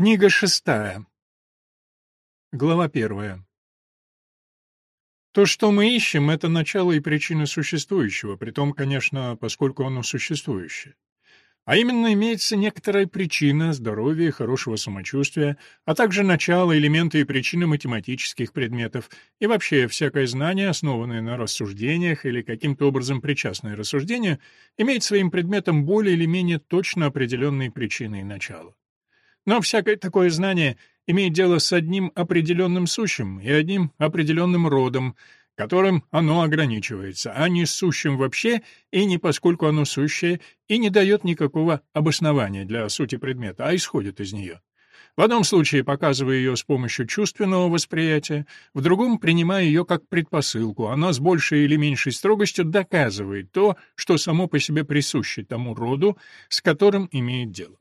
Книга шестая. Глава первая. То, что мы ищем, это начало и причина существующего, притом, конечно, поскольку оно существующее. А именно имеется некоторая причина здоровья, хорошего самочувствия, а также начало, элементы и причины математических предметов, и вообще всякое знание, основанное на рассуждениях или каким-то образом причастное рассуждение, имеет своим предметом более или менее точно определенные причины и начало. Но всякое такое знание имеет дело с одним определенным сущим и одним определенным родом, которым оно ограничивается, а не сущим вообще и не поскольку оно сущее и не дает никакого обоснования для сути предмета, а исходит из нее. В одном случае показывая ее с помощью чувственного восприятия, в другом принимая ее как предпосылку, она с большей или меньшей строгостью доказывает то, что само по себе присуще тому роду, с которым имеет дело.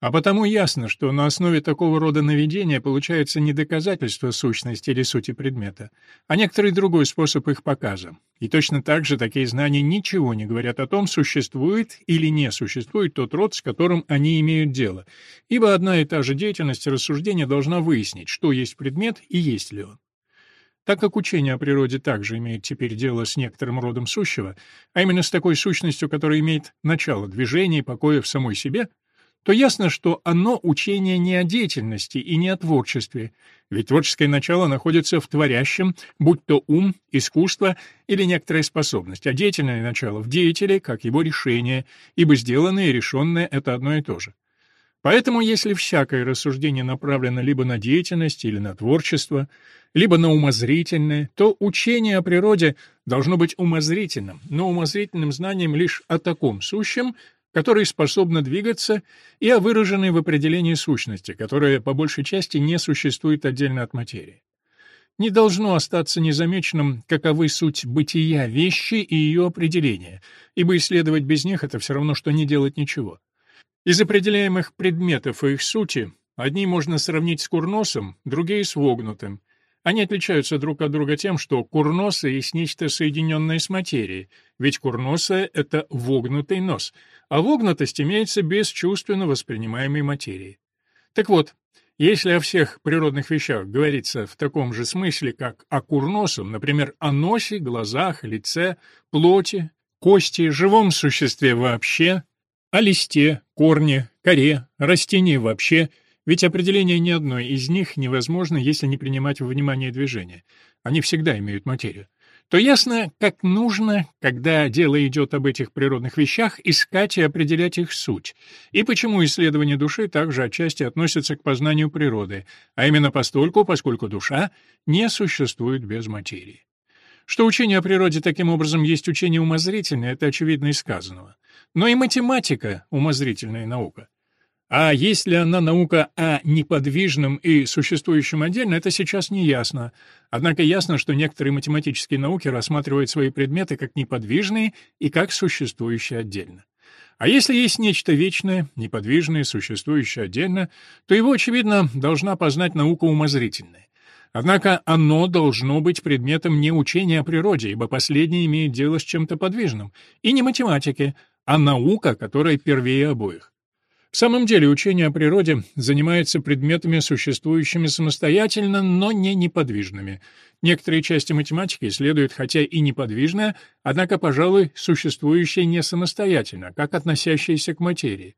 А потому ясно, что на основе такого рода наведения получается не доказательство сущности или сути предмета, а некоторый другой способ их показа. И точно так же такие знания ничего не говорят о том, существует или не существует тот род, с которым они имеют дело, ибо одна и та же деятельность рассуждения должна выяснить, что есть предмет и есть ли он. Так как учение о природе также имеет теперь дело с некоторым родом сущего, а именно с такой сущностью, которая имеет начало движения и покоя в самой себе, то ясно, что оно учение не о деятельности и не о творчестве, ведь творческое начало находится в творящем, будь то ум, искусство или некоторая способность, а деятельное начало в деятеле, как его решение, ибо сделанное и решенное — это одно и то же. Поэтому, если всякое рассуждение направлено либо на деятельность или на творчество, либо на умозрительное, то учение о природе должно быть умозрительным, но умозрительным знанием лишь о таком сущем, которые способны двигаться, и о выраженной в определении сущности, которая по большей части не существует отдельно от материи. Не должно остаться незамеченным, каковы суть бытия вещи и ее определения, ибо исследовать без них — это все равно, что не делать ничего. Из определяемых предметов и их сути одни можно сравнить с курносом, другие — с вогнутым, они отличаются друг от друга тем, что курносы есть нечто соединенное с материей, ведь курносы — это вогнутый нос, а вогнутость имеется без чувственно воспринимаемой материи. Так вот, если о всех природных вещах говорится в таком же смысле, как о курносом, например, о носе, глазах, лице, плоти, кости, живом существе вообще, о листе, корне, коре, растении вообще — ведь определение ни одной из них невозможно, если не принимать во внимание движения. Они всегда имеют материю. То ясно, как нужно, когда дело идет об этих природных вещах, искать и определять их суть, и почему исследование души также отчасти относится к познанию природы, а именно постольку, поскольку душа не существует без материи. Что учение о природе таким образом есть учение умозрительное, это очевидно из сказанного. Но и математика — умозрительная наука. А есть ли она наука о неподвижном и существующем отдельно, это сейчас не ясно. Однако ясно, что некоторые математические науки рассматривают свои предметы как неподвижные и как существующие отдельно. А если есть нечто вечное, неподвижное, существующее отдельно, то его, очевидно, должна познать наука умозрительная. Однако оно должно быть предметом не учения о природе, ибо последнее имеет дело с чем-то подвижным, и не математики, а наука, которая первее обоих. В самом деле учение о природе занимается предметами, существующими самостоятельно, но не неподвижными. Некоторые части математики исследуют хотя и неподвижное, однако, пожалуй, существующее не самостоятельно, как относящееся к материи.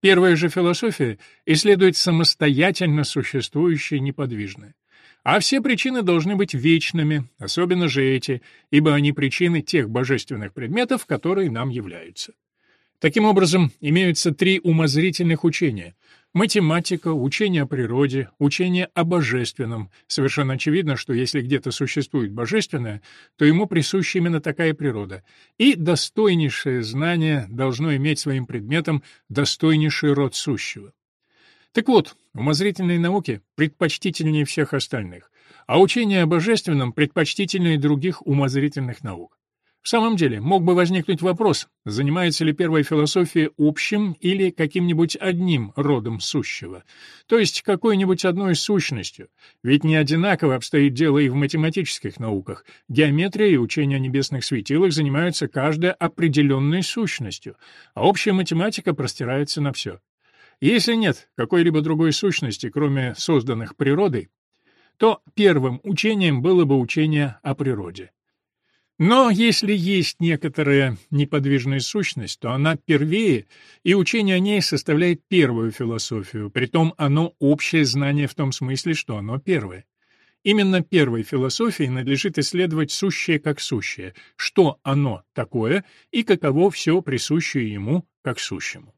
Первая же философия исследует самостоятельно существующее неподвижное. А все причины должны быть вечными, особенно же эти, ибо они причины тех божественных предметов, которые нам являются. Таким образом, имеются три умозрительных учения — математика, учение о природе, учение о божественном. Совершенно очевидно, что если где-то существует божественное, то ему присуща именно такая природа. И достойнейшее знание должно иметь своим предметом достойнейший род сущего. Так вот, умозрительные науки предпочтительнее всех остальных, а учение о божественном предпочтительнее других умозрительных наук. В самом деле, мог бы возникнуть вопрос, занимается ли первая философия общим или каким-нибудь одним родом сущего, то есть какой-нибудь одной сущностью, ведь не одинаково обстоит дело и в математических науках. Геометрия и учение о небесных светилах занимаются каждая определенной сущностью, а общая математика простирается на все. Если нет какой-либо другой сущности, кроме созданных природой, то первым учением было бы учение о природе. Но если есть некоторая неподвижная сущность, то она первее, и учение о ней составляет первую философию, притом оно общее знание в том смысле, что оно первое. Именно первой философии надлежит исследовать сущее как сущее, что оно такое и каково все присущее ему как сущему.